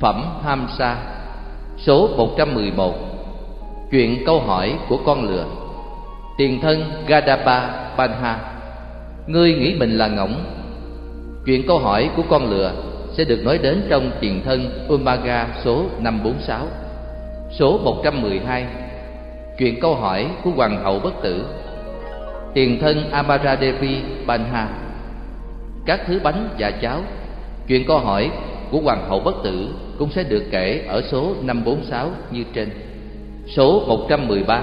Phẩm Hamsa Số 111 Chuyện câu hỏi của con lừa. Tiền thân Gadapa Banha Ngươi nghĩ mình là ngỗng? Chuyện câu hỏi của con lừa sẽ được nói đến trong tiền thân Umaga số 546 Số 112 Chuyện câu hỏi của Hoàng hậu bất tử. Tiền thân Amara Devi Banha Các thứ bánh và cháo. Chuyện câu hỏi của Hoàng hậu bất tử cũng sẽ được kể ở số 546 như trên. Số 113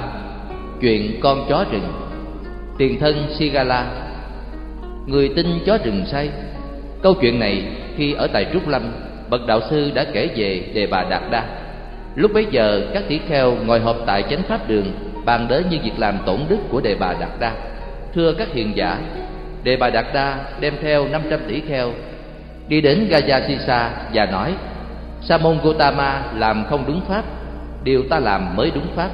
Chuyện con chó rừng. Tiền thân Sigala, Người tin chó rừng say. Câu chuyện này khi ở tại Trúc Lâm, Bậc đạo sư đã kể về Đề Bà Đạt Đa. Lúc bấy giờ, các tỷ kheo ngồi họp tại chánh pháp đường, Bàn đến như việc làm tổn đức của Đề Bà Đạt Đa. Thưa các hiền giả, Đề Bà Đạt Đa đem theo 500 tỷ kheo, Đi đến Gajasisa và nói Sa môn Gotama làm không đúng pháp, Điều ta làm mới đúng pháp.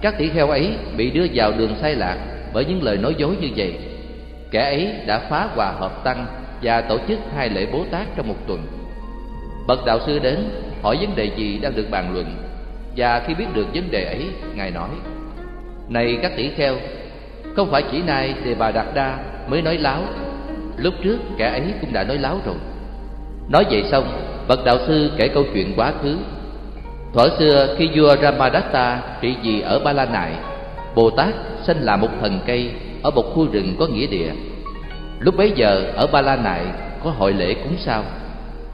Các tỷ kheo ấy bị đưa vào đường sai lạc Bởi những lời nói dối như vậy. Kẻ ấy đã phá hòa hợp tăng Và tổ chức hai lễ Bố Tát trong một tuần. Bậc đạo sư đến hỏi vấn đề gì đang được bàn luận, Và khi biết được vấn đề ấy, Ngài nói, Này các tỷ kheo, Không phải chỉ nay Đề Bà Đạt Đa mới nói láo. Lúc trước kẻ ấy cũng đã nói láo rồi. Nói vậy xong Bậc đạo sư kể câu chuyện quá khứ. Thuở xưa khi vua Ramadatta trị vì ở Ba La Nại Bồ Tát sinh là một thần cây ở một khu rừng có nghĩa địa. Lúc bấy giờ ở Ba La Nại có hội lễ cúng sao.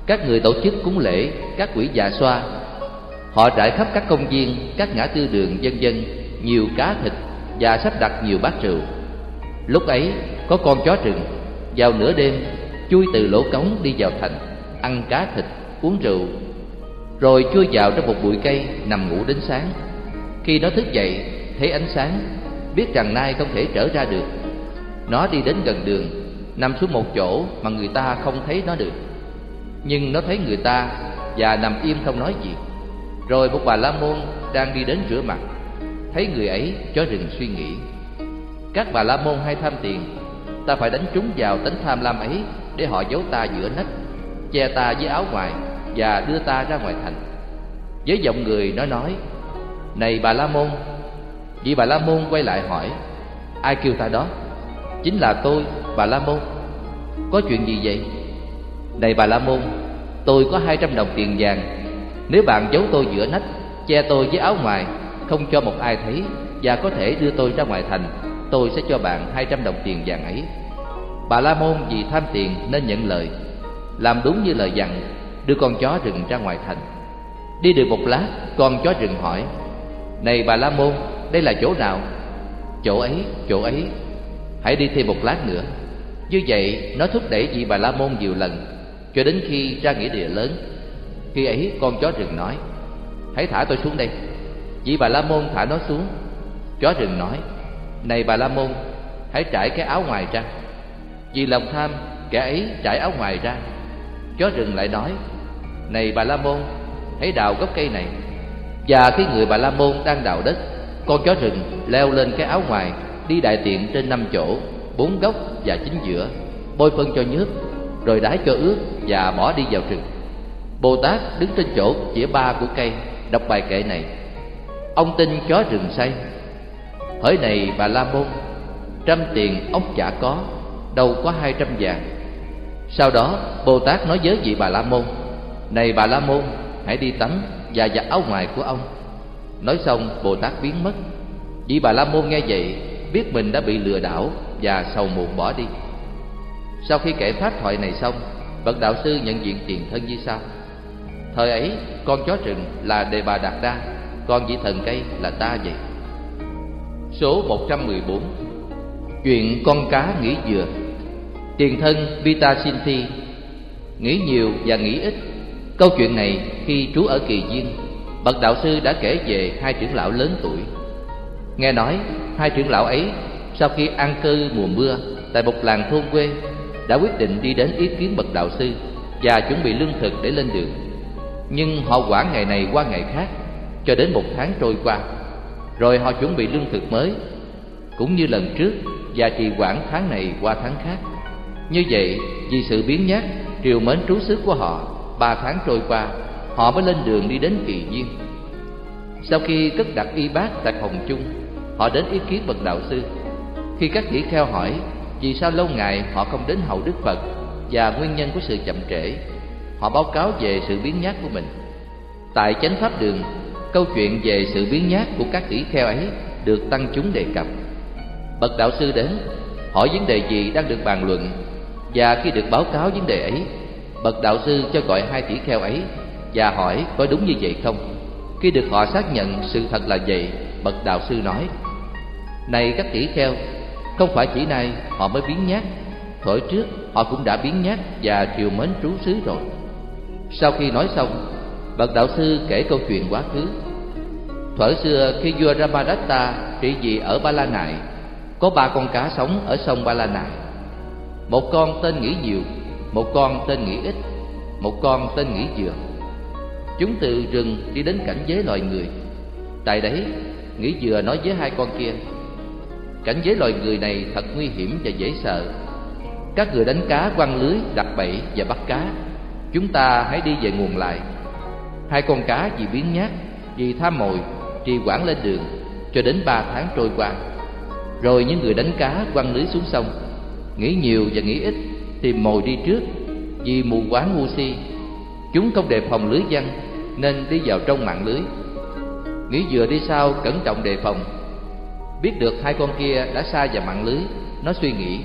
Các người tổ chức cúng lễ, các quỷ dạ xoa. Họ trải khắp các công viên, các ngã tư đường dân dân, Nhiều cá thịt và sắp đặt nhiều bát rượu. Lúc ấy có con chó rừng Vào nửa đêm chui từ lỗ cống đi vào thành Ăn cá thịt, uống rượu, Rồi chui vào trong một bụi cây nằm ngủ đến sáng. Khi nó thức dậy, thấy ánh sáng, Biết rằng nay không thể trở ra được. Nó đi đến gần đường, Nằm xuống một chỗ mà người ta không thấy nó được. Nhưng nó thấy người ta Và nằm im không nói gì. Rồi một bà la môn đang đi đến rửa mặt, Thấy người ấy cho rừng suy nghĩ. Các bà la môn hay tham tiền, Ta phải đánh trúng vào tính tham lam ấy Để họ giấu ta giữa nách. Che ta với áo ngoài Và đưa ta ra ngoài thành. Với giọng người nó nói Này bà la môn. Vị bà la môn quay lại hỏi Ai kêu ta đó? Chính là tôi, bà la môn. Có chuyện gì vậy? Này bà la môn Tôi có hai trăm đồng tiền vàng. Nếu bạn giấu tôi giữa nách Che tôi với áo ngoài Không cho một ai thấy Và có thể đưa tôi ra ngoài thành Tôi sẽ cho bạn hai trăm đồng tiền vàng ấy. Bà la môn vì tham tiền nên nhận lời. Làm đúng như lời dặn, Đưa con chó rừng ra ngoài thành. Đi được một lát Con chó rừng hỏi, Này bà la môn, đây là chỗ nào? Chỗ ấy chỗ ấy. Hãy đi thêm một lát nữa. Như vậy, nó thúc đẩy vị bà la môn nhiều lần, cho đến khi ra nghĩa địa lớn. Khi ấy, con chó rừng nói, hãy thả tôi xuống đây. Vị bà la môn thả nó xuống. Chó rừng nói, này bà la môn, hãy trải cái áo ngoài ra. Vì lòng tham, kẻ ấy trải áo ngoài ra chó rừng lại nói, này bà la môn, hãy đào gốc cây này. Và khi người bà la môn đang đào đất, con chó rừng leo lên cái áo ngoài, đi đại tiện trên năm chỗ, bốn góc và chính giữa, bôi phân cho nhớt rồi đái cho ướt và bỏ đi vào rừng. Bồ tát đứng trên chỗ chĩa ba của cây, đọc bài kệ này, ông tin chó rừng say. Hỡi này bà la môn, trăm tiền ông chả có, đâu có hai trăm vàng sau đó, bồ tát nói với vị bà la môn, này bà la môn, hãy đi tắm và giặt áo ngoài của ông. Nói xong, Bồ Tát biến mất. Vị Bà La Môn nghe vậy, Biết mình đã bị lừa đảo Và sầu muộn bỏ đi. Sau khi kể pháp thoại này xong, Bậc đạo sư nhận diện tiền thân như sau. Thời ấy, con chó rừng là Đề Bà Đạt Đa, con vị thần cây là ta vậy. Số 114 Chuyện con cá nghĩ dừa Tiền thân Vita Sinti Nghĩ nhiều và nghĩ ít. Câu chuyện này khi trú ở Kỳ Duyên, Bậc đạo sư đã kể về hai trưởng lão lớn tuổi. Nghe nói, hai trưởng lão ấy Sau khi ăn cư mùa mưa Tại một làng thôn quê Đã quyết định đi đến ý kiến bậc đạo sư Và chuẩn bị lương thực để lên đường. Nhưng họ quản ngày này qua ngày khác, Cho đến một tháng trôi qua. Rồi họ chuẩn bị lương thực mới, Cũng như lần trước, Và trì quản tháng này qua tháng khác. Như vậy, vì sự biến nhát, Triều mến trú xứ của họ, Ba tháng trôi qua, Họ mới lên đường đi đến kỳ duyên. Sau khi cất đặt y bát tại phòng chung, Họ đến ý kiến bậc đạo sư. Khi các tỷ kheo hỏi, Vì sao lâu ngày họ không đến hậu Đức Phật Và nguyên nhân của sự chậm trễ, Họ báo cáo về sự biến nhát của mình. Tại chánh pháp đường, Câu chuyện về sự biến nhát của các tỷ kheo ấy Được tăng chúng đề cập. Bậc đạo sư đến, Hỏi vấn đề gì đang được bàn luận và khi được báo cáo vấn đề ấy, Bậc đạo sư cho gọi hai tỷ kheo ấy Và hỏi có đúng như vậy không? Khi được họ xác nhận sự thật là vậy, Bậc đạo sư nói, Này các tỷ kheo, Không phải chỉ nay họ mới biến nhát, Thổi trước họ cũng đã biến nhát Và triều mến trú xứ rồi. Sau khi nói xong, Bậc đạo sư kể câu chuyện quá khứ. Thuở xưa khi vua Ramadatta trị vì ở Ba La Nại, Có ba con cá sống ở sông Ba La Nại. Một con tên Nghĩ Nhiều Một con tên Nghĩ Ít Một con tên Nghĩ Dừa Chúng từ rừng đi đến cảnh giới loài người. Tại đấy Nghĩ Dừa nói với hai con kia Cảnh giới loài người này thật nguy hiểm và dễ sợ. Các người đánh cá quăng lưới, đặt bẫy và bắt cá. Chúng ta hãy đi về nguồn lại. Hai con cá vì biến nhát, vì tham mồi, trì quản lên đường cho đến ba tháng trôi qua. Rồi những người đánh cá quăng lưới xuống sông, nghĩ nhiều và nghĩ ít, tìm mồi đi trước, vì mù quáng ngu si. Chúng không đề phòng lưới văng nên đi vào trong mạng lưới. Nghĩ vừa đi sau cẩn trọng đề phòng. Biết được hai con kia đã xa vào mạng lưới, nó suy nghĩ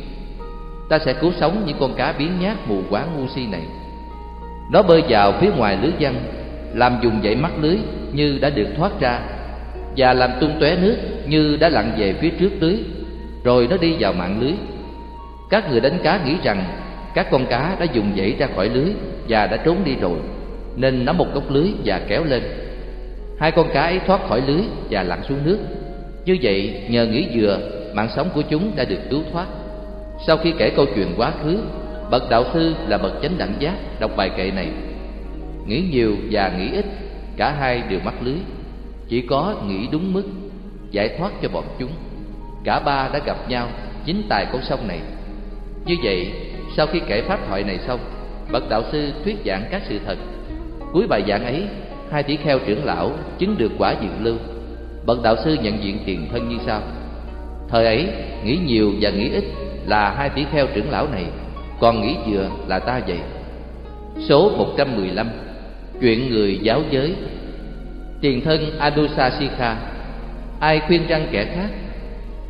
ta sẽ cứu sống những con cá biến nhát mù quáng ngu si này. Nó bơi vào phía ngoài lưới văng làm dùng dãy mắt lưới như đã được thoát ra và làm tung tóe nước như đã lặn về phía trước lưới rồi nó đi vào mạng lưới các người đánh cá nghĩ rằng, các con cá đã dùng dãy ra khỏi lưới và đã trốn đi rồi, nên nắm một gốc lưới và kéo lên. Hai con cá ấy thoát khỏi lưới và lặn xuống nước. Như vậy, nhờ nghĩ dừa, mạng sống của chúng đã được cứu thoát. Sau khi kể câu chuyện quá khứ, bậc đạo sư là bậc chánh đẳng giác đọc bài kệ này. Nghĩ nhiều và nghĩ ít, cả hai đều mắc lưới. Chỉ có nghĩ đúng mức, giải thoát cho bọn chúng. Cả ba đã gặp nhau, chính tại con sông này như vậy, sau khi kể pháp thoại này xong, bậc đạo sư thuyết giảng các sự thật. Cuối bài giảng ấy, hai tỷ kheo trưởng lão chứng được quả diệu lưu. Bậc đạo sư nhận diện tiền thân như sau. Thời ấy, nghĩ nhiều và nghĩ ít là hai tỷ kheo trưởng lão này, còn nghĩ vừa là ta vậy. Số 115 Chuyện người giáo giới. Tiền thân Adusasika. Ai khuyên răng kẻ khác?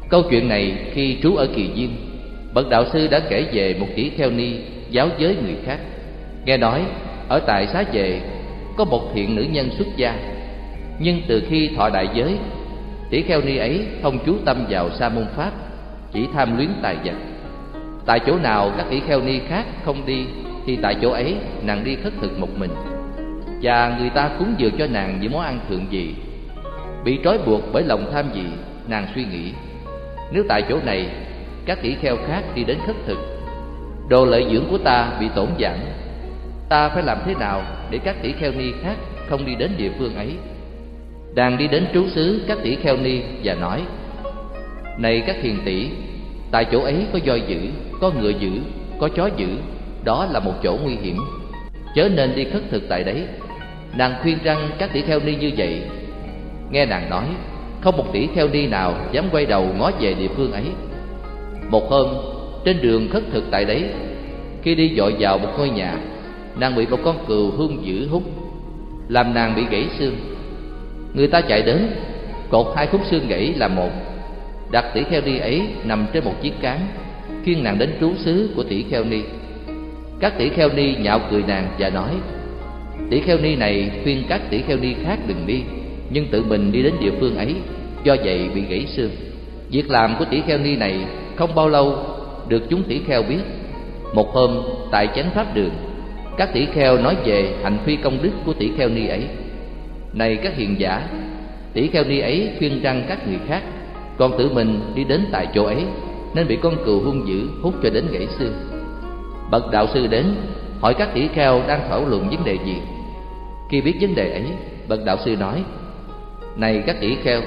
Câu chuyện này khi trú ở Kỳ Duyên Bậc đạo sư đã kể về một tỷ kheo ni giáo giới người khác. Nghe nói, ở tại xá về, có một thiện nữ nhân xuất gia. Nhưng từ khi thọ đại giới Tỷ kheo ni ấy không chú tâm vào sa môn pháp, Chỉ tham luyến tài vật. Tại chỗ nào các tỷ kheo ni khác không đi, Thì tại chỗ ấy nàng đi khất thực một mình. Và người ta cúng dường cho nàng những món ăn thượng vị. bị trói buộc bởi lòng tham gì, nàng suy nghĩ, nếu tại chỗ này các tỷ kheo khác đi đến khất thực. Đồ lợi dưỡng của ta bị tổn giảm. Ta phải làm thế nào để các tỷ kheo ni khác không đi đến địa phương ấy? Đang đi đến trú xứ, các tỷ kheo ni và nói, này các thiền tỷ, tại chỗ ấy có voi dữ, có ngựa dữ, có chó dữ, đó là một chỗ nguy hiểm. Chớ nên đi khất thực tại đấy. Nàng khuyên rằng các tỷ kheo ni như vậy. Nghe nàng nói, Không một tỷ kheo ni nào dám quay đầu ngó về địa phương ấy. Một hôm, Trên đường khất thực tại đấy, Khi đi dội vào một ngôi nhà, Nàng bị một con cừu hung dữ hút. Làm nàng bị gãy xương. Người ta chạy đến, Cột hai khúc xương gãy là một. Đặt tỷ kheo ni ấy nằm trên một chiếc cán Khiêng nàng đến trú xứ của tỷ kheo ni. Các tỷ kheo ni nhạo cười nàng và nói tỷ kheo ni này khuyên các tỷ kheo ni khác đừng đi, nhưng tự mình đi đến địa phương ấy, do vậy bị gãy xương. Việc làm của tỷ kheo ni này không bao lâu, được chúng tỷ kheo biết, một hôm tại chánh pháp đường, các tỷ kheo nói về hành phi công đức của tỷ kheo ni ấy. Này các hiền giả, tỷ kheo ni ấy khuyên răng các người khác còn tự mình đi đến tại chỗ ấy, nên bị con cừu hung dữ hút cho đến gãy xương. Bậc đạo sư đến, hỏi các tỷ kheo đang thảo luận vấn đề gì. Khi biết vấn đề ấy, bậc đạo sư nói, này các tỷ kheo,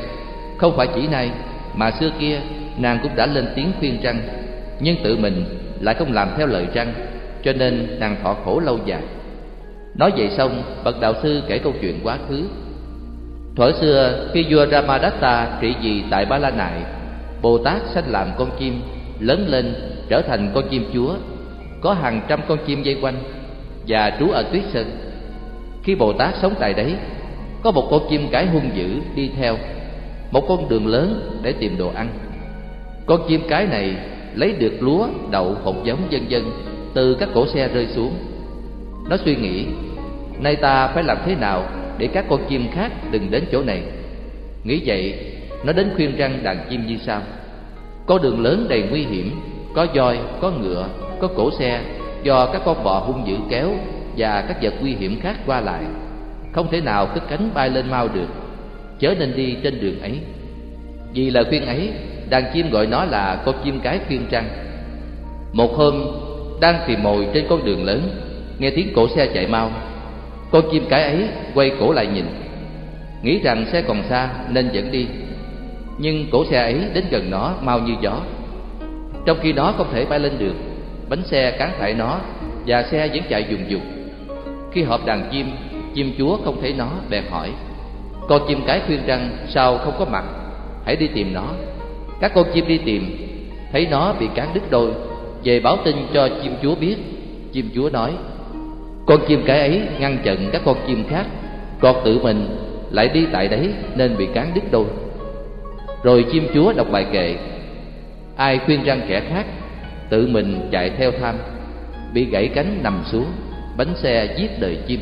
không phải chỉ nay mà xưa kia nàng cũng đã lên tiếng khuyên răng nhưng tự mình lại không làm theo lời răng cho nên nàng thọ khổ lâu dài Nói vậy xong, bậc đạo sư kể câu chuyện quá khứ. Thuở xưa, khi vua Ramadatta trị vì tại Ba La Nại, Bồ Tát sanh làm con chim, lớn lên trở thành con chim chúa, có hàng trăm con chim dây quanh và trú ở tuyết sơn. Khi Bồ Tát sống tại đấy, có một con chim cái hung dữ đi theo một con đường lớn để tìm đồ ăn. Con chim cái này lấy được lúa, đậu, hột giống vân vân từ các cổ xe rơi xuống. Nó suy nghĩ, nay ta phải làm thế nào để các con chim khác đừng đến chỗ này. Nghĩ vậy, nó đến khuyên răng đàn chim như sau: Có đường lớn đầy nguy hiểm, có voi, có ngựa, có cổ xe do các con bò hung dữ kéo và các vật nguy hiểm khác qua lại, không thể nào cất cánh bay lên mau được, chớ nên đi trên đường ấy. Vì lời khuyên ấy, đàn chim gọi nó là con chim cái khuyên trăng. Một hôm, đang tìm mồi trên con đường lớn, nghe tiếng cổ xe chạy mau. Con chim cái ấy quay cổ lại nhìn, nghĩ rằng xe còn xa nên dẫn đi. Nhưng cổ xe ấy đến gần nó mau như gió. Trong khi nó không thể bay lên được, bánh xe cán phải nó và xe vẫn chạy dùng dục Khi họp đàn chim, chim chúa không thấy nó bèn hỏi: "Con chim cái khuyên rằng sao không có mặt? Hãy đi tìm nó." Các con chim đi tìm, thấy nó bị cán đứt đôi, về báo tin cho chim chúa biết. Chim chúa nói: "Con chim cái ấy ngăn chặn các con chim khác, còn tự mình lại đi tại đấy nên bị cán đứt đôi." Rồi chim chúa đọc bài kệ: Ai khuyên răng kẻ khác tự mình chạy theo tham bị gãy cánh nằm xuống bánh xe giết đời chim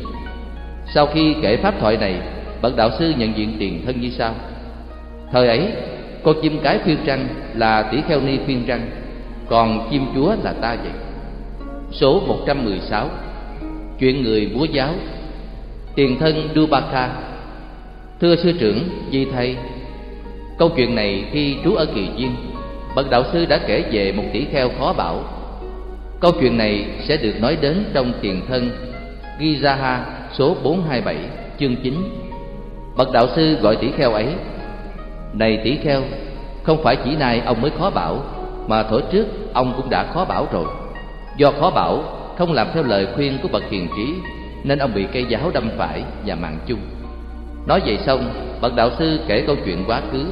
sau khi kể pháp thoại này bậc đạo sư nhận diện tiền thân như sau thời ấy con chim cái khuyên răng là tỷ kheo ni khuyên răng, còn chim chúa là ta vậy. Số 116 chuyện người búa giáo. Tiền thân Dubaka thưa sư trưởng di thầy câu chuyện này khi trú ở kỳ viên bậc đạo sư đã kể về một tỷ kheo khó bảo. Câu chuyện này sẽ được nói đến trong tiền thân Gizaha số 427 chương 9 bậc đạo sư gọi tỷ kheo ấy này tỷ kheo không phải chỉ nay ông mới khó bảo mà thổi trước ông cũng đã khó bảo rồi do khó bảo không làm theo lời khuyên của bậc hiền trí nên ông bị cây giáo đâm phải và mạng chung nói vậy xong bậc đạo sư kể câu chuyện quá khứ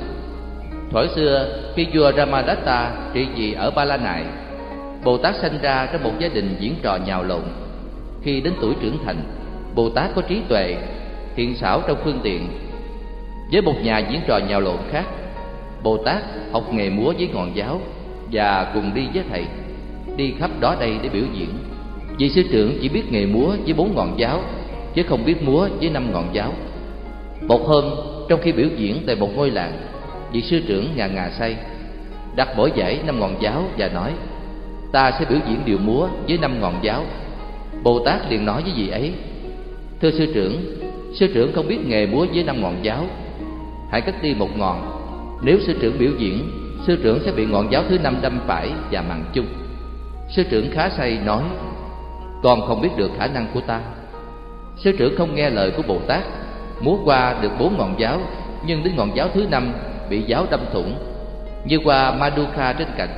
Thuở xưa, khi vua Ramadatta trị vì ở Ba La Nại, Bồ Tát sanh ra trong một gia đình diễn trò nhào lộn. Khi đến tuổi trưởng thành, Bồ Tát có trí tuệ, thiện xảo trong phương tiện. Với một nhà diễn trò nhào lộn khác, Bồ Tát học nghề múa với ngọn giáo và cùng đi với thầy, đi khắp đó đây để biểu diễn. Vị sư trưởng chỉ biết nghề múa với bốn ngọn giáo, chứ không biết múa với năm ngọn giáo. Một hôm, trong khi biểu diễn tại một ngôi làng, vị sư trưởng ngà ngà say đặt mỗi giải năm ngọn giáo và nói ta sẽ biểu diễn điều múa với năm ngọn giáo bồ tát liền nói với vị ấy thưa sư trưởng sư trưởng không biết nghề múa với năm ngọn giáo hãy cất đi một ngọn nếu sư trưởng biểu diễn, sư trưởng sẽ bị ngọn giáo thứ năm đâm phải và mặn chung sư trưởng khá say nói, con không biết được khả năng của ta sư trưởng không nghe lời của bồ tát, múa qua được bốn ngọn giáo, nhưng đến ngọn giáo thứ năm bị giáo đâm thủng, như qua Maduka trên cạnh.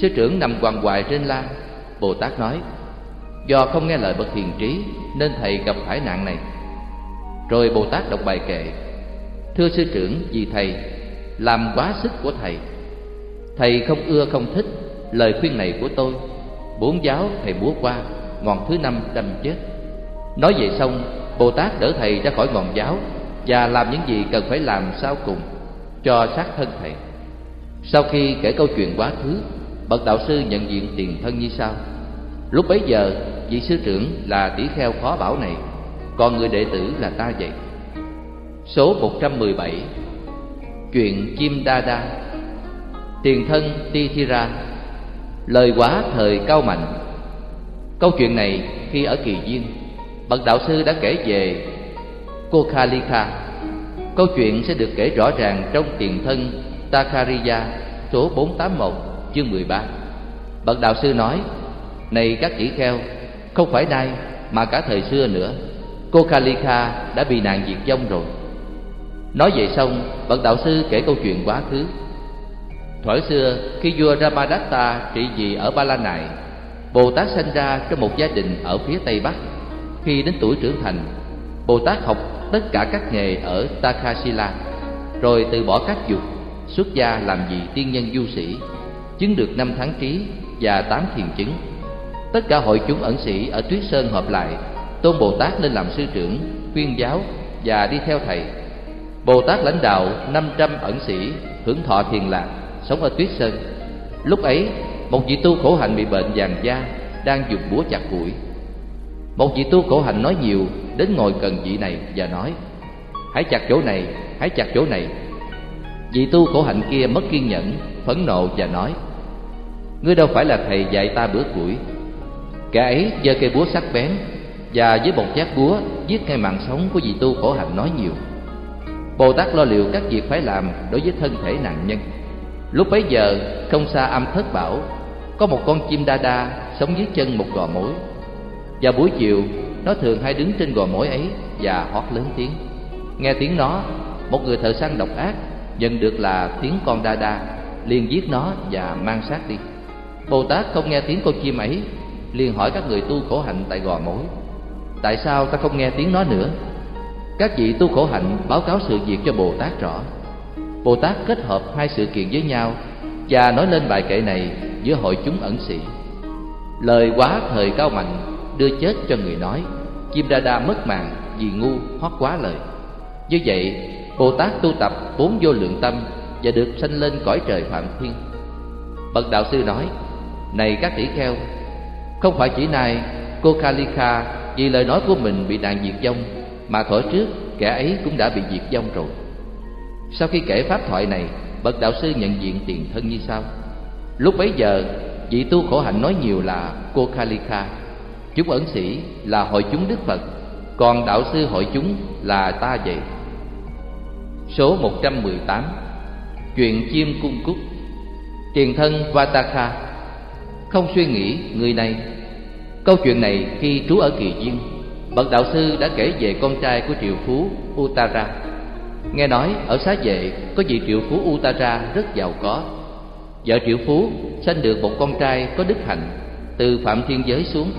Sư trưởng nằm quằn quại trên lan. Bồ Tát nói: Do không nghe lời bậc hiền trí, nên thầy gặp phải nạn này. Rồi Bồ Tát đọc bài kệ: Thưa sư trưởng, vì thầy làm quá sức của thầy. Thầy không ưa không thích lời khuyên này của tôi. Bốn giáo thầy búa qua, ngọn thứ năm đâm chết. Nói vậy xong, Bồ Tát đỡ thầy ra khỏi ngọn giáo và làm những gì cần phải làm sau cùng cho sát thân thầy sau khi kể câu chuyện quá khứ bậc đạo sư nhận diện tiền thân như sau lúc bấy giờ vị sư trưởng là tỷ kheo khó bảo này còn người đệ tử là ta vậy số 117 chuyện chim đa đa tiền thân ti thi ra lời quá thời cao mạnh câu chuyện này khi ở kỳ duyên bậc đạo sư đã kể về cô Kalika Câu chuyện sẽ được kể rõ ràng trong tiền thân Takariya số 481 chương 13. Bậc đạo sư nói: "Này các tỷ kheo, không phải nay mà cả thời xưa nữa, cô Kalika đã bị nạn diệt vong rồi." Nói vậy xong, bậc đạo sư kể câu chuyện quá khứ. Thuở xưa, khi vua Ramadatta trị vì ở Ba La Nại, Bồ Tát sinh ra trong một gia đình ở phía tây bắc. Khi đến tuổi trưởng thành Bồ Tát học tất cả các nghề ở Takhasila Rồi từ bỏ các dục Xuất gia làm vị tiên nhân du sĩ Chứng được năm tháng trí và tám thiền chứng Tất cả hội chúng ẩn sĩ ở Tuyết Sơn họp lại Tôn Bồ Tát lên làm sư trưởng, khuyên giáo và đi theo thầy Bồ Tát lãnh đạo 500 ẩn sĩ hưởng thọ thiền lạc, sống ở Tuyết Sơn. Lúc ấy, một vị tu khổ hạnh bị bệnh vàng da, đang dùng búa chặt củi. Một vị tu khổ hạnh nói nhiều đến ngồi gần vị này và nói, hãy chặt chỗ này, hãy chặt chỗ này. Vị tu khổ hạnh kia mất kiên nhẫn, phẫn nộ và nói, ngươi đâu phải là thầy dạy ta bữa củi. Kẻ ấy giơ cây búa sắc bén và với một chát búa giết ngay mạng sống của vị tu khổ hạnh nói nhiều bồ tát lo liệu các việc phải làm đối với thân thể nạn nhân. Lúc bấy giờ, không xa âm thất bảo, có một con chim đa đa sống dưới chân một gò mối. Và buổi chiều, nó thường hay đứng trên gò mối ấy và hót lớn tiếng. Nghe tiếng nó, một người thợ săn độc ác nhận được là tiếng con đa đa, liền giết nó và mang xác đi. Bồ tát không nghe tiếng con chim ấy, liền hỏi các người tu khổ hạnh tại gò mối. Tại sao ta không nghe tiếng nó nữa? Các vị tu khổ hạnh báo cáo sự việc cho bồ tát rõ. Bồ tát kết hợp hai sự kiện với nhau và nói lên bài kệ này giữa hội chúng ẩn sĩ. Lời quá thời cao mạnh đưa chết cho người nói, chim đa đa mất mạng vì ngu hót quá lời. Như vậy, bồ tát tu tập bốn vô lượng tâm và được sanh lên cõi trời phạm thiên. Bậc đạo sư nói, này các tỷ kheo, không phải chỉ nay cô kalika vì lời nói của mình bị nạn diệt vong mà thuở trước, kẻ ấy cũng đã bị diệt vong rồi. Sau khi kể pháp thoại này, bậc đạo sư nhận diện tiền thân như sau. Lúc bấy giờ, vị tu khổ hạnh nói nhiều là cô kalika chúng ẩn sĩ là hội chúng đức phật, còn đạo sư hội chúng là ta vậy số 118 chuyện chim cung cúc. Tiền thân vataka không suy nghĩ, người này. Câu chuyện này khi trú ở kỳ duyên bậc đạo sư đã kể về con trai của triệu phú Uttara. Nghe nói ở xá vệ có vị triệu phú Uttara rất giàu có. Vợ triệu phú sanh được một con trai có đức hạnh từ phạm thiên giới xuống.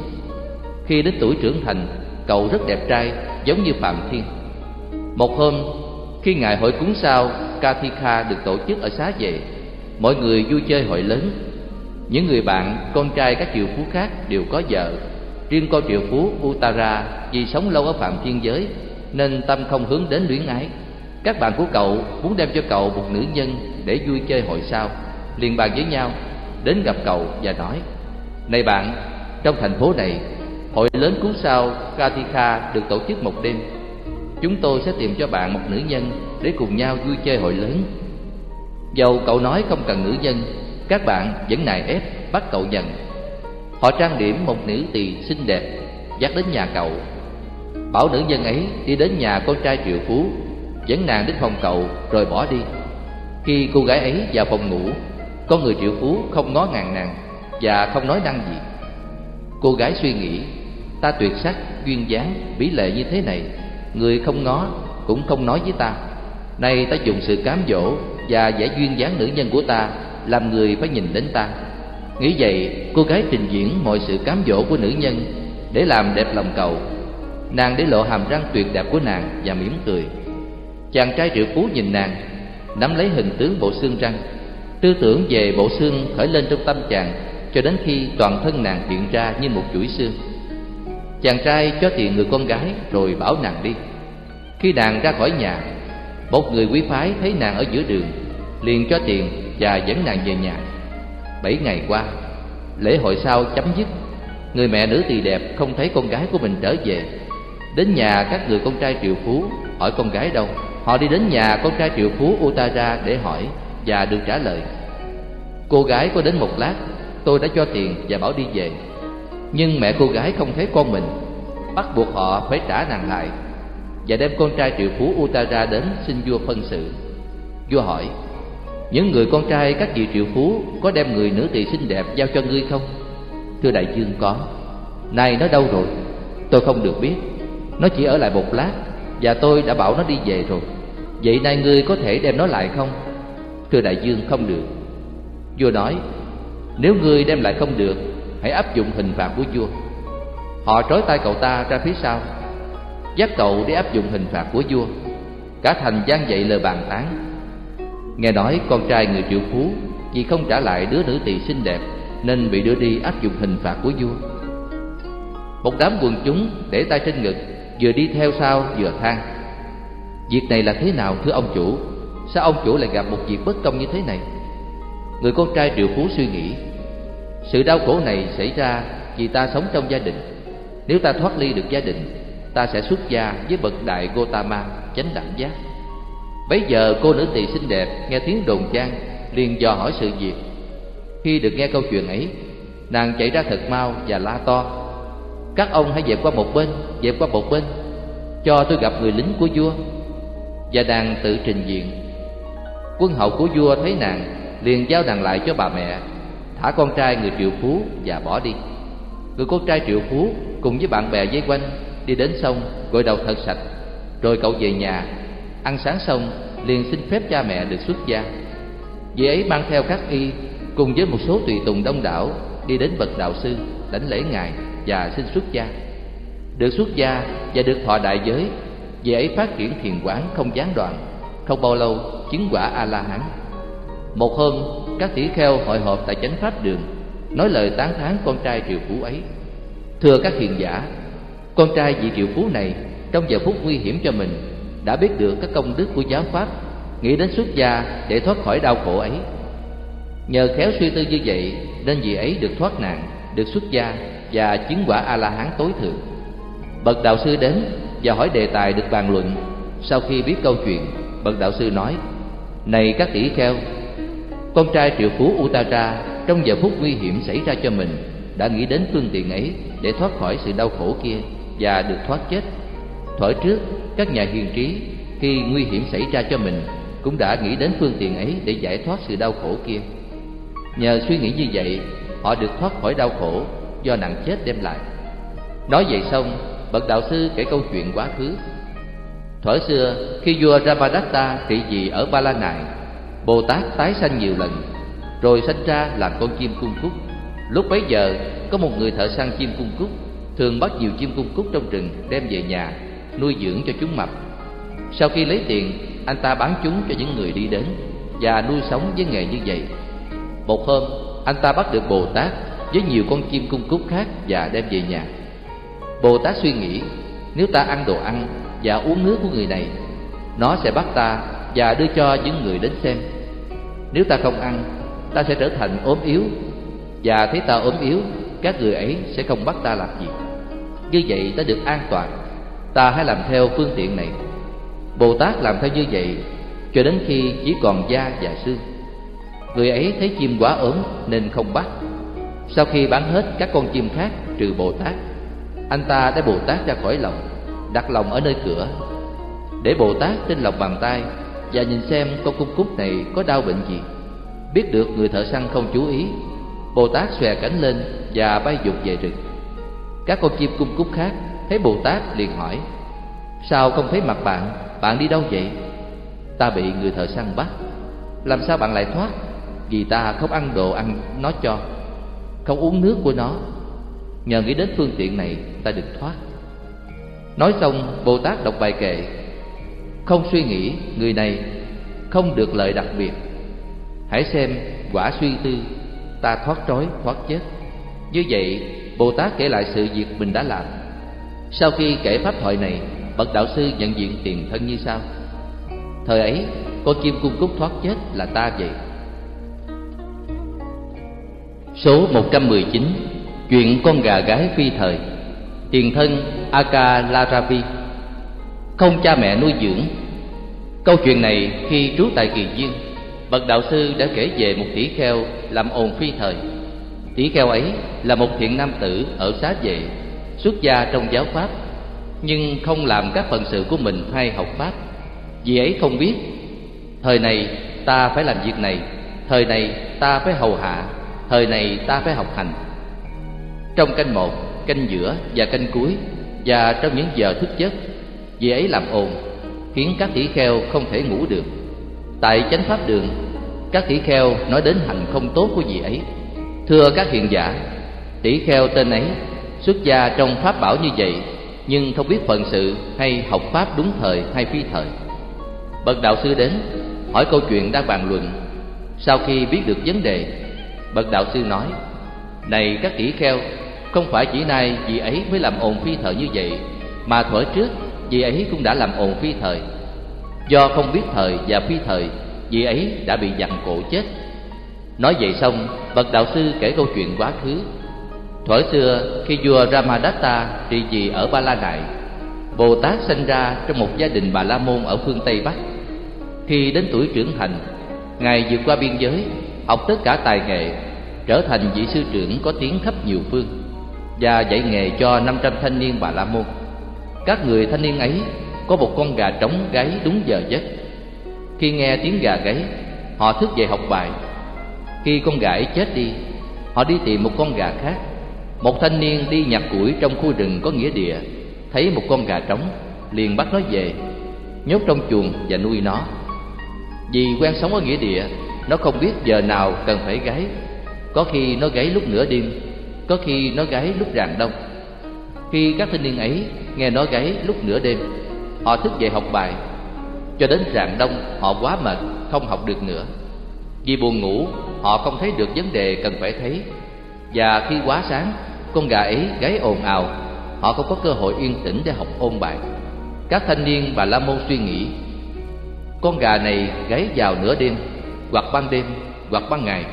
Khi đến tuổi trưởng thành, cậu rất đẹp trai giống như phạm thiên. Một hôm, khi ngài hội cúng sao Kathika được tổ chức ở xá vệ, mọi người vui chơi hội lớn. Những người bạn, con trai các triệu phú khác đều có vợ Riêng cô triệu phú Uttara vì sống lâu ở phạm thiên giới nên tâm không hướng đến luyến ái. Các bạn của cậu muốn đem cho cậu một nữ nhân để vui chơi hội sao, liền bàn với nhau đến gặp cậu và nói: "Này bạn, trong thành phố này, hội lớn cứu sao Katika được tổ chức một đêm. Chúng tôi sẽ tìm cho bạn một nữ nhân để cùng nhau vui chơi hội lớn." Dầu cậu nói không cần nữ nhân, các bạn vẫn nài ép bắt cậu nhận Họ trang điểm một nữ tỳ xinh đẹp Dắt đến nhà cậu. Bảo nữ nhân ấy đi đến nhà con trai triệu phú Dẫn nàng đến phòng cậu rồi bỏ đi. Khi cô gái ấy vào phòng ngủ Con người triệu phú không ngó ngàng nàng Và không nói năng gì. Cô gái suy nghĩ Ta tuyệt sắc, duyên dáng, bí lệ như thế này Người không ngó cũng không nói với ta. Nay ta dùng sự cám dỗ Và vẻ duyên dáng nữ nhân của ta Làm người phải nhìn đến ta. Nghĩ vậy, cô gái trình diễn mọi sự cám dỗ của nữ nhân Để làm đẹp lòng cậu Nàng để lộ hàm răng tuyệt đẹp của nàng và mỉm cười. Chàng trai triệu phú nhìn nàng, Nắm lấy hình tướng bộ xương răng. Tư tưởng về bộ xương khởi lên trong tâm chàng Cho đến khi toàn thân nàng hiện ra như một chuỗi xương. Chàng trai cho tiền người con gái rồi bảo nàng đi. Khi nàng ra khỏi nhà, Một người quý phái thấy nàng ở giữa đường, Liền cho tiền và dẫn nàng về nhà. Bảy ngày qua, Lễ hội sau chấm dứt. Người mẹ nữ tỳ đẹp không thấy con gái của mình trở về. Đến nhà các người con trai triệu phú, Hỏi con gái đâu? Họ đi đến nhà con trai triệu phú Utara để hỏi Và được trả lời. Cô gái có đến một lát, Tôi đã cho tiền và bảo đi về. Nhưng mẹ cô gái không thấy con mình, Bắt buộc họ phải trả nàng lại Và đem con trai triệu phú Utara đến xin vua phân sự Vua hỏi những người con trai các vị triệu phú Có đem người nữ tỳ xinh đẹp giao cho ngươi không? Thưa đại dương có. Này, nó đâu rồi? Tôi không được biết. Nó chỉ ở lại một lát, Và tôi đã bảo nó đi về rồi. Vậy nay ngươi có thể đem nó lại không? Thưa đại dương không được. Vua nói, Nếu ngươi đem lại không được, Hãy áp dụng hình phạt của vua. Họ trói tay cậu ta ra phía sau, Dắt cậu để áp dụng hình phạt của vua. Cả thành gian dậy lời bàn tán. Nghe nói con trai người triệu phú Vì không trả lại đứa nữ tỳ xinh đẹp Nên bị đưa đi áp dụng hình phạt của vua. Một đám quần chúng để tay trên ngực, Vừa đi theo sau vừa than. Việc này là thế nào, thưa ông chủ? Sao ông chủ lại gặp một việc bất công như thế này? Người con trai triệu phú suy nghĩ. Sự đau khổ này xảy ra vì ta sống trong gia đình. Nếu ta thoát ly được gia đình, Ta sẽ xuất gia với bậc đại Gotama chánh đẳng giác. Bấy giờ cô nữ tỳ xinh đẹp nghe tiếng đồn trang liền dò hỏi sự việc. Khi được nghe câu chuyện ấy Nàng chạy ra thật mau và la to. Các ông hãy dẹp qua một bên, dẹp qua một bên Cho tôi gặp người lính của vua. Và nàng tự trình diện. Quân hậu của vua thấy nàng liền giao nàng lại cho bà mẹ Thả con trai người triệu phú và bỏ đi. Người con trai triệu phú cùng với bạn bè dây quanh Đi đến sông gội đầu thật sạch Rồi cậu về nhà Ăn sáng xong, liền xin phép cha mẹ được xuất gia. Vì ấy mang theo các y Cùng với một số tùy tùng đông đảo Đi đến bậc đạo sư đánh lễ ngài và xin xuất gia. Được xuất gia và được thọ đại giới Vì ấy phát triển thiền quán không gián đoạn, Không bao lâu chứng quả A-la-hán. Một hôm, các tỷ kheo hội họp tại chánh pháp đường, Nói lời tán thán con trai triệu phú ấy. Thưa các hiền giả, Con trai vị triệu phú này Trong giờ phút nguy hiểm cho mình đã biết được các công đức của giáo pháp, Nghĩ đến xuất gia để thoát khỏi đau khổ ấy. Nhờ khéo suy tư như vậy, Nên vị ấy được thoát nạn, Được xuất gia và chứng quả A-la-hán tối thượng. Bậc đạo sư đến và hỏi đề tài được bàn luận. Sau khi biết câu chuyện, Bậc đạo sư nói, Này các tỷ kheo, Con trai triệu phú utara Trong giờ phút nguy hiểm xảy ra cho mình Đã nghĩ đến phương tiện ấy Để thoát khỏi sự đau khổ kia Và được thoát chết. Thuở trước các nhà hiền trí, Khi nguy hiểm xảy ra cho mình, Cũng đã nghĩ đến phương tiện ấy Để giải thoát sự đau khổ kia. Nhờ suy nghĩ như vậy, Họ được thoát khỏi đau khổ Do nặng chết đem lại. Nói vậy xong, Bậc đạo sư kể câu chuyện quá khứ. Thuở xưa, khi vua Ramadatta trị vì ở Ba La Nại Bồ Tát tái sanh nhiều lần, Rồi sanh ra làm con chim cung cúc Lúc bấy giờ, có một người thợ săn chim cung cúc Thường bắt nhiều chim cung cúc trong rừng đem về nhà. Nuôi dưỡng cho chúng mập. Sau khi lấy tiền, anh ta bán chúng cho những người đi đến Và nuôi sống với nghề như vậy. Một hôm, anh ta bắt được Bồ Tát với nhiều con chim cung cúc khác và đem về nhà. Bồ Tát suy nghĩ, Nếu ta ăn đồ ăn và uống nước của người này, Nó sẽ bắt ta và đưa cho những người đến xem. Nếu ta không ăn, Ta sẽ trở thành ốm yếu Và thấy ta ốm yếu, Các người ấy sẽ không bắt ta làm gì. Như vậy ta được an toàn. Ta hãy làm theo phương tiện này. Bồ Tát làm theo như vậy, Cho đến khi chỉ còn da và xương. Người ấy thấy chim quá ốm nên không bắt. Sau khi bán hết các con chim khác trừ Bồ Tát, Anh ta đã Bồ Tát ra khỏi lòng, đặt lòng ở nơi cửa. Để bồ tát trên lòng bàn tay và nhìn xem con cung cúc này có đau bệnh gì. Biết được người thợ săn không chú ý, bồ tát xòe cánh lên và bay dục về rừng. Các con chim cung cúc khác thấy bồ tát liền hỏi, sao không thấy mặt bạn? Bạn đi đâu vậy? Ta bị người thợ săn bắt. Làm sao bạn lại thoát? Vì ta không ăn đồ ăn nó cho, không uống nước của nó. Nhờ nghĩ đến phương tiện này, ta được thoát. Nói xong Bồ Tát đọc bài kệ, Không suy nghĩ, người này Không được lợi đặc biệt. Hãy xem quả suy tư, Ta thoát trói thoát chết. Như vậy Bồ Tát kể lại sự việc mình đã làm. Sau khi kể pháp thoại này, Bậc đạo sư nhận diện tiền thân như sau. Thời ấy Con chim cung cúc thoát chết là ta vậy. Số 119 Chuyện con gà gái phi thời. Tiền thân Akalaravi không cha mẹ nuôi dưỡng. Câu chuyện này khi trú tại kỳ duyên, bậc đạo sư đã kể về một tỷ kheo làm ồn phi thời. Tỷ kheo ấy là một thiện nam tử ở xá vệ xuất gia trong giáo pháp, nhưng không làm các phần sự của mình hay học pháp. Vì ấy không biết, thời này ta phải làm việc này, thời này ta phải hầu hạ, thời này ta phải học hành. Trong canh một, canh giữa và canh cuối, và trong những giờ thức giấc, vì ấy làm ồn, khiến các tỷ kheo không thể ngủ được. Tại chánh pháp đường, các tỷ kheo nói đến hành không tốt của vị ấy. Thưa các hiền giả tỷ kheo tên ấy xuất gia trong pháp bảo như vậy, nhưng không biết phận sự hay học pháp đúng thời hay phi thời. Bậc đạo sư đến, hỏi câu chuyện đang bàn luận. Sau khi biết được vấn đề, bậc đạo sư nói, này các tỷ kheo, không phải chỉ nay vị ấy mới làm ồn phi thời như vậy, mà thuở trước vị ấy cũng đã làm ồn phi thời. Do không biết thời và phi thời vị ấy đã bị dặn cổ chết. Nói vậy xong, bậc đạo sư kể câu chuyện quá khứ thuở xưa khi vua ramadatta trị vì ở ba la nại bồ tát sinh ra trong một gia đình bà la môn ở phương tây bắc khi đến tuổi trưởng thành ngài vượt qua biên giới học tất cả tài nghệ trở thành vị sư trưởng có tiếng khắp nhiều phương và dạy nghề cho 500 thanh niên Bà La Môn. Các người thanh niên ấy có một con gà trống gáy đúng giờ giấc. Khi nghe tiếng gà gáy, họ thức dậy học bài. Khi con gà ấy chết đi, họ đi tìm một con gà khác. Một thanh niên đi nhặt củi trong khu rừng có nghĩa địa, thấy một con gà trống, liền bắt nó về, nhốt trong chuồng và nuôi nó. Vì quen sống ở nghĩa địa, nó không biết giờ nào cần phải gáy. Có khi nó gáy lúc nửa đêm, có khi nó gáy lúc rạng đông. Khi các thanh niên ấy nghe nó gáy lúc nửa đêm họ thức dậy học bài. Cho đến rạng đông họ quá mệt không học được nữa. Vì buồn ngủ họ không thấy được vấn đề cần phải thấy và khi quá sáng, con gà ấy gáy ồn ào. Họ không có cơ hội yên tĩnh để học ôn bài. Các thanh niên và la môn suy nghĩ, con gà này gáy vào nửa đêm, hoặc ban đêm, hoặc ban ngày.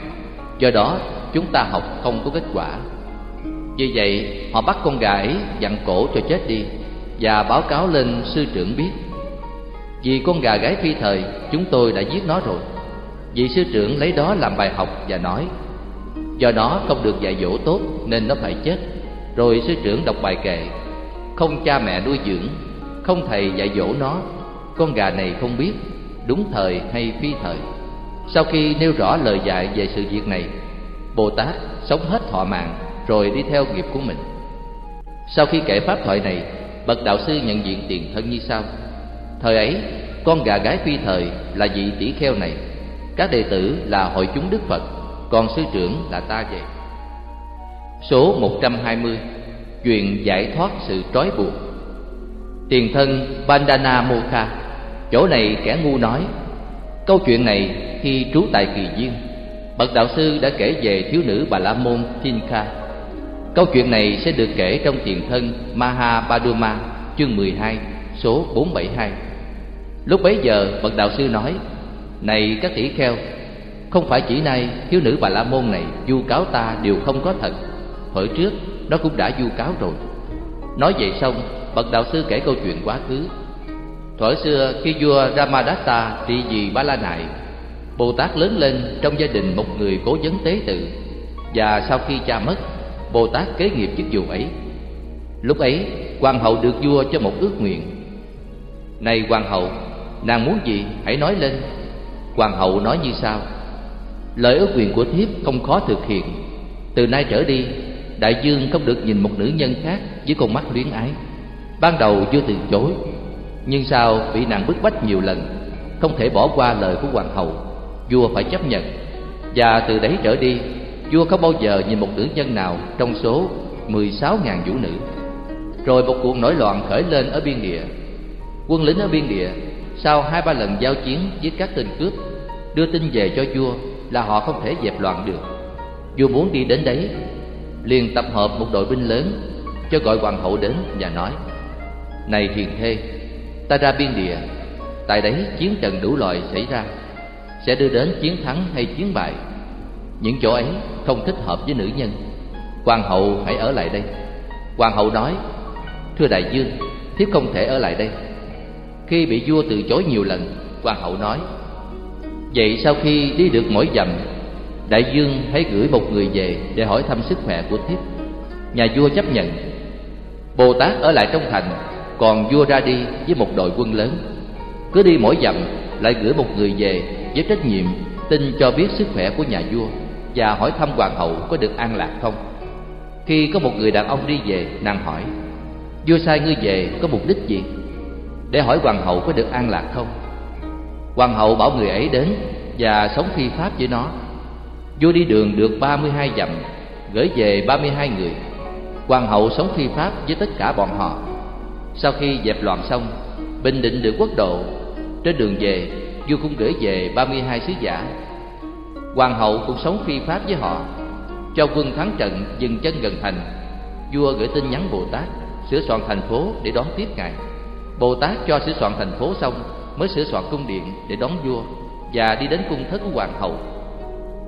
Do đó, chúng ta học không có kết quả. Vì vậy, họ bắt con gà ấy dặn cổ cho chết đi Và báo cáo lên sư trưởng biết. Vì con gà gái phi thời, chúng tôi đã giết nó rồi. Vị sư trưởng lấy đó làm bài học và nói Do nó không được dạy dỗ tốt nên nó phải chết. Rồi sư trưởng đọc bài kệ Không cha mẹ nuôi dưỡng Không thầy dạy dỗ nó. Con gà này không biết Đúng thời hay phi thời. Sau khi nêu rõ lời dạy về sự việc này Bồ Tát sống hết thọ mạng rồi đi theo nghiệp của mình. Sau khi kể pháp thoại này, bậc đạo sư nhận diện tiền thân như sau: Thời ấy, con gà gái phi thời là vị tỷ kheo này, các đệ tử là hội chúng Đức Phật, còn sư trưởng là ta vậy. Số 120 Chuyện giải thoát sự trói buộc. Tiền thân Bandana Mokha Chỗ này kẻ ngu nói, Câu chuyện này khi trú tại Kỳ Duyên, Bậc đạo sư đã kể về thiếu nữ Bà La Môn Tinka Câu chuyện này sẽ được kể trong tiền thân Mahabaduma chương 12 số 472 Lúc bấy giờ, bậc đạo sư nói, Này các tỷ kheo không phải chỉ nay, thiếu nữ Bà La Môn này du cáo ta đều không có thật. Hồi trước, nó cũng đã du cáo rồi. Nói vậy xong, bậc đạo sư kể câu chuyện quá khứ. Thuở xưa, khi vua Ramadatta trị vì Ba La Nại, Bồ Tát lớn lên trong gia đình một người cố vấn tế tự. Và sau khi cha mất, Bồ Tát kế nghiệp chức vụ ấy. Lúc ấy, hoàng hậu được vua cho một ước nguyện. Này hoàng hậu, Nàng muốn gì hãy nói lên. Hoàng hậu nói như sau. Lời ước nguyện của thiếp không khó thực hiện Từ nay trở đi, Đại dương không được nhìn một nữ nhân khác Với con mắt luyến ái Ban đầu vua từ chối, Nhưng sau bị nàng bức bách nhiều lần, Không thể bỏ qua lời của hoàng hậu, Vua phải chấp nhận Và từ đấy trở đi, vua không bao giờ nhìn một nữ nhân nào trong số 16.000 vũ nữ. Rồi một cuộc nổi loạn khởi lên ở biên địa. Quân lính ở biên địa sau hai ba lần giao chiến với các tên cướp, đưa tin về cho vua là họ không thể dẹp loạn được. Vua muốn đi đến đấy, liền tập hợp một đội binh lớn cho gọi hoàng hậu đến và nói: "Này hiền thê, ta ra biên địa, tại đấy chiến trận đủ loại xảy ra, sẽ đưa đến chiến thắng hay chiến bại. Những chỗ ấy không thích hợp với nữ nhân. Hoàng hậu hãy ở lại đây. Hoàng hậu nói Thưa đại dương Thiếp không thể ở lại đây. Khi bị vua từ chối nhiều lần Hoàng hậu nói Vậy sau khi đi được mỗi dặm Đại dương hãy gửi một người về Để hỏi thăm sức khỏe của thiếp Nhà vua chấp nhận Bồ Tát ở lại trong thành Còn vua ra đi với một đội quân lớn Cứ đi mỗi dặm Lại gửi một người về với trách nhiệm Tin cho biết sức khỏe của nhà vua và hỏi thăm hoàng hậu có được an lạc không. Khi có một người đàn ông đi về, nàng hỏi: "Vua sai ngươi về có mục đích gì?" Để hỏi hoàng hậu có được an lạc không. Hoàng hậu bảo người ấy đến và sống phi pháp với nó. Vua đi đường được ba mươi hai dặm, gửi về ba mươi hai người. Hoàng hậu sống phi pháp với tất cả bọn họ. Sau khi dẹp loạn xong Bình định được quốc độ. Trên đường về Vua cũng gửi về 32 sứ giả. Hoàng hậu cũng sống phi pháp với họ. Cho quân thắng trận dừng chân gần thành Vua gửi tin nhắn Bồ Tát Sửa soạn thành phố để đón tiếp ngài. Bồ Tát cho sửa soạn thành phố xong Mới sửa soạn cung điện để đón vua Và đi đến cung thất của Hoàng hậu.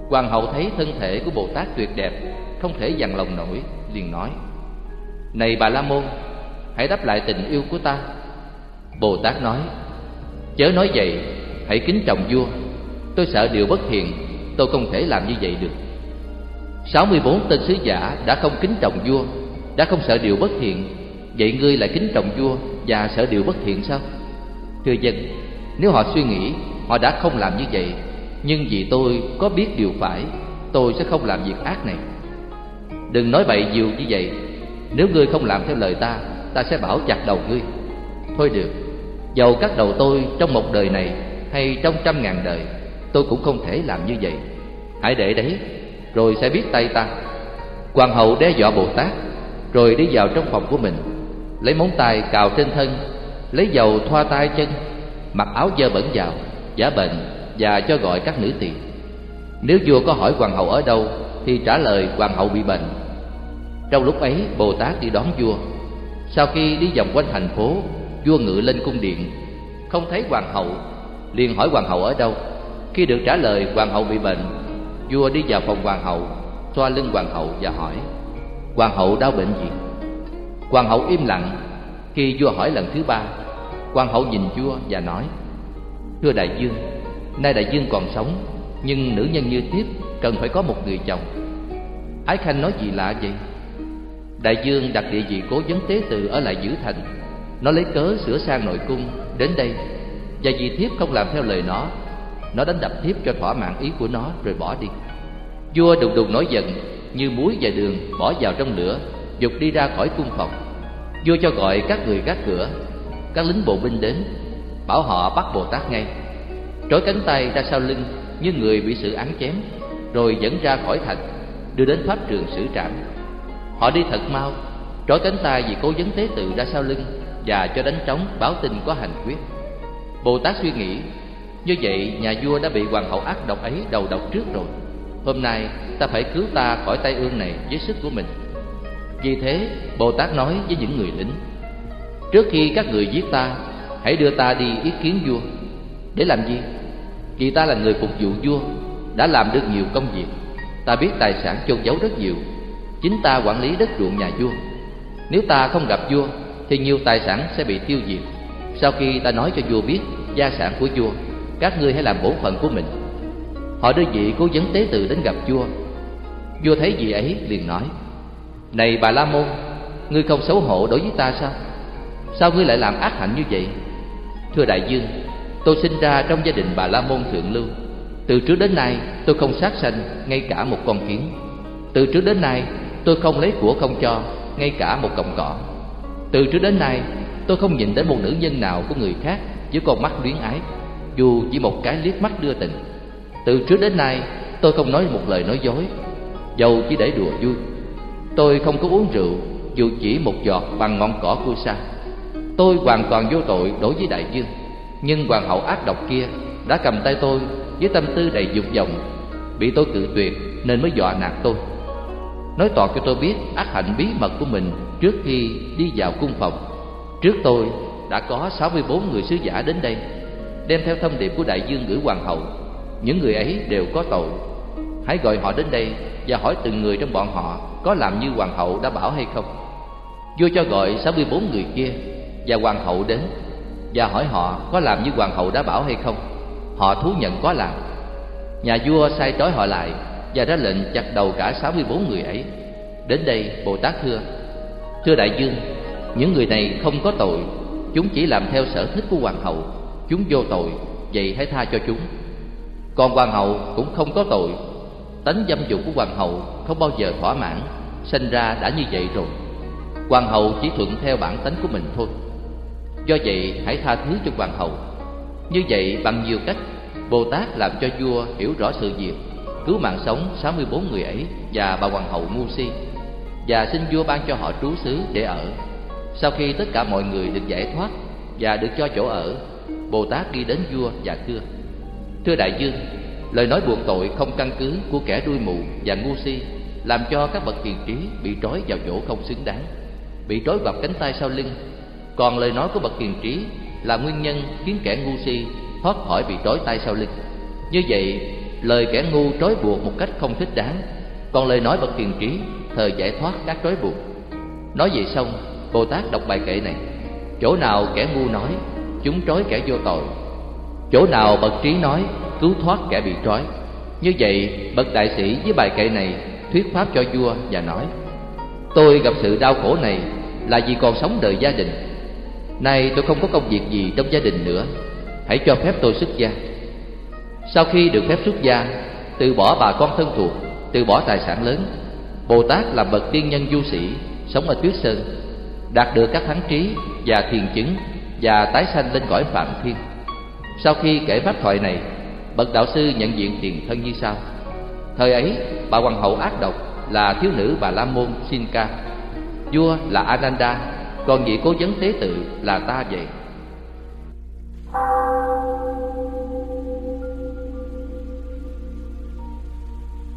Hoàng hậu thấy thân thể của Bồ Tát tuyệt đẹp, Không thể dằn lòng nổi, liền nói, Này bà La Môn, Hãy đáp lại tình yêu của ta. Bồ Tát nói, Chớ nói vậy, Hãy kính trọng vua. Tôi sợ điều bất thiện, Tôi không thể làm như vậy được. 64 tên sứ giả đã không kính trọng vua, Đã không sợ điều bất thiện. Vậy ngươi lại kính trọng vua Và sợ điều bất thiện sao? Thưa dân, Nếu họ suy nghĩ Họ đã không làm như vậy, Nhưng vì tôi có biết điều phải, Tôi sẽ không làm việc ác này. Đừng nói bậy nhiều như vậy. Nếu ngươi không làm theo lời ta Ta sẽ bảo chặt đầu ngươi. Thôi được, Dầu cắt đầu tôi trong một đời này Hay trong trăm ngàn đời, Tôi cũng không thể làm như vậy. Hãy để đấy, Rồi sẽ biết tay ta. Hoàng hậu đe dọa Bồ Tát, Rồi đi vào trong phòng của mình, Lấy móng tay cào trên thân Lấy dầu thoa tay chân Mặc áo dơ bẩn vào, Giả bệnh Và cho gọi các nữ tỳ. Nếu vua có hỏi hoàng hậu ở đâu Thì trả lời hoàng hậu bị bệnh. Trong lúc ấy, Bồ Tát đi đón vua. Sau khi đi vòng quanh thành phố, Vua ngự lên cung điện. Không thấy hoàng hậu, liền hỏi hoàng hậu ở đâu. Khi được trả lời hoàng hậu bị bệnh, Vua đi vào phòng hoàng hậu Xoa lưng hoàng hậu và hỏi, Hoàng hậu đau bệnh gì? Hoàng hậu im lặng. Khi vua hỏi lần thứ ba Quan hậu nhìn vua và nói, Thưa đại dương, Nay đại dương còn sống, Nhưng nữ nhân như tiếp Cần phải có một người chồng. Ái Khanh nói gì lạ vậy? Đại dương đặt địa vị cố vấn tế tự Ở lại giữ thành. Nó lấy cớ sửa sang nội cung Đến đây. Và vì thiếp không làm theo lời nó Nó đánh đập thiếp cho thỏa mãn ý của nó Rồi bỏ đi. Vua đùng đùng nổi giận, Như muối và đường bỏ vào trong lửa, Dục đi ra khỏi cung phòng. Vua cho gọi các người gác cửa. Các lính bộ binh đến, Bảo họ bắt Bồ Tát ngay. Trói cánh tay ra sau lưng Như người bị sự án chém, Rồi dẫn ra khỏi thành Đưa đến pháp trường xử trảm. Họ đi thật mau, Trói cánh tay vì cố vấn tế tự ra sau lưng Và cho đánh trống báo tin có hành quyết. Bồ Tát suy nghĩ, Như vậy nhà vua đã bị hoàng hậu ác độc ấy đầu độc trước rồi. Hôm nay ta phải cứu ta khỏi tay ương này với sức của mình. Vì thế Bồ Tát nói với những người lính Trước khi các người giết ta, Hãy đưa ta đi ý kiến vua. Để làm gì? Vì ta là người phục vụ vua, Đã làm được nhiều công việc. Ta biết tài sản chôn giấu rất nhiều. Chính ta quản lý đất ruộng nhà vua. Nếu ta không gặp vua, Thì nhiều tài sản sẽ bị tiêu diệt. Sau khi ta nói cho vua biết Gia sản của vua, Các ngươi hãy làm bổn phận của mình. Họ đưa vị cố vấn tế tự đến gặp vua. Vua thấy vị ấy liền nói, Này bà La Môn, Ngươi không xấu hổ đối với ta sao? Sao ngươi lại làm ác hạnh như vậy? Thưa đại dương, Tôi sinh ra trong gia đình bà La Môn Thượng Lưu. Từ trước đến nay, tôi không sát sanh, Ngay cả một con kiến. Từ trước đến nay, tôi không lấy của không cho, Ngay cả một cọng cỏ. Từ trước đến nay, tôi không nhìn đến một nữ nhân nào của người khác Với con mắt luyến ái, Dù chỉ một cái liếc mắt đưa tình. Từ trước đến nay, tôi không nói một lời nói dối, Dầu chỉ để đùa vui. Tôi không có uống rượu, Dù chỉ một giọt bằng ngọn cỏ cua sa. Tôi hoàn toàn vô tội đối với đại dương. Nhưng hoàng hậu ác độc kia Đã cầm tay tôi với tâm tư đầy dục vọng, Bị tôi cự tuyệt nên mới dọa nạt tôi. Nói toàn cho tôi biết ác hạnh bí mật của mình Trước khi đi vào cung phòng. Trước tôi đã có 64 người sứ giả đến đây, Đem theo thông điệp của đại dương gửi hoàng hậu. Những người ấy đều có tội. Hãy gọi họ đến đây Và hỏi từng người trong bọn họ Có làm như hoàng hậu đã bảo hay không. Vua cho gọi 64 người kia và hoàng hậu đến và hỏi họ có làm như hoàng hậu đã bảo hay không. Họ thú nhận có làm. Nhà vua sai trói họ lại và ra lệnh chặt đầu cả 64 người ấy. Đến đây bồ tát thưa thưa đại dương, những người này không có tội. Chúng chỉ làm theo sở thích của hoàng hậu. Chúng vô tội, vậy hãy tha cho chúng. Còn hoàng hậu cũng không có tội. Tánh dâm dục của hoàng hậu không bao giờ thỏa mãn, sinh ra đã như vậy rồi. Hoàng hậu chỉ thuận theo bản tánh của mình thôi. Do vậy hãy tha thứ cho hoàng hậu Như vậy bằng nhiều cách Bồ Tát làm cho vua hiểu rõ sự việc Cứu mạng sống 64 người ấy Và bà hoàng hậu ngu si và xin vua ban cho họ trú xứ để ở. Sau khi tất cả mọi người được giải thoát và được cho chỗ ở, Bồ Tát đi đến vua và thưa: Thưa đại dương, lời nói buộc tội không căn cứ của kẻ đuôi mù và ngu si làm cho các bậc tiền trí bị trói vào chỗ không xứng đáng, bị trói vào cánh tay sau lưng. Còn lời nói của bậc hiền trí là nguyên nhân khiến kẻ ngu si thoát khỏi bị trói tay sau lưng. Như vậy, lời kẻ ngu trói buộc một cách không thích đáng, còn lời nói bậc hiền trí thời giải thoát các trói buộc. Nói vậy xong, Bồ Tát đọc bài kệ này. Chỗ nào kẻ ngu nói, chúng trói kẻ vô tội. Chỗ nào bậc trí nói, cứu thoát kẻ bị trói. Như vậy, bậc đại sĩ với bài kệ này thuyết pháp cho vua và nói: Tôi gặp sự đau khổ này là vì còn sống đời gia đình. Nay tôi không có công việc gì trong gia đình nữa, hãy cho phép tôi xuất gia. Sau khi được phép xuất gia, từ bỏ bà con thân thuộc, từ bỏ tài sản lớn, Bồ Tát là bậc tiên nhân du sĩ sống ở Tuyết Sơn, đạt được các thắng trí và thiền chứng và tái sanh lên cõi phạm thiên. Sau khi kể pháp thoại này, bậc đạo sư nhận diện tiền thân như sau: Thời ấy, bà hoàng hậu ác độc là thiếu nữ Bà La Môn Sinca, vua là Ananda, còn vị cố vấn tế tự là ta vậy.